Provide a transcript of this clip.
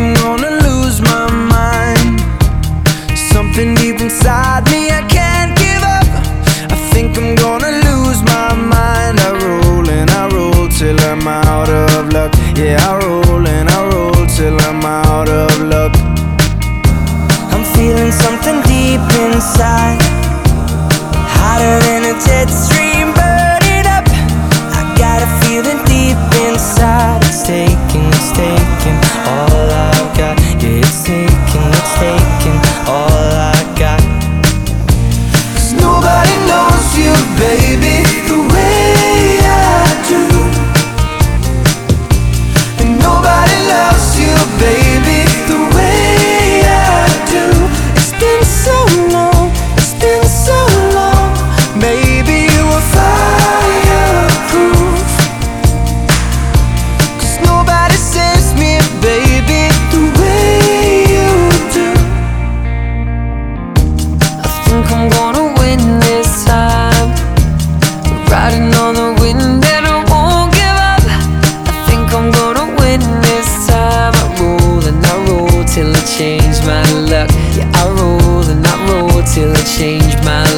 I'm gonna lose my mind. Something deep inside me, I can't give up. I think I'm gonna lose my mind. I roll and I roll till I'm out of luck. Yeah, I roll and I roll till I'm out of luck. I'm feeling something deep inside, hotter than a jet. till I change my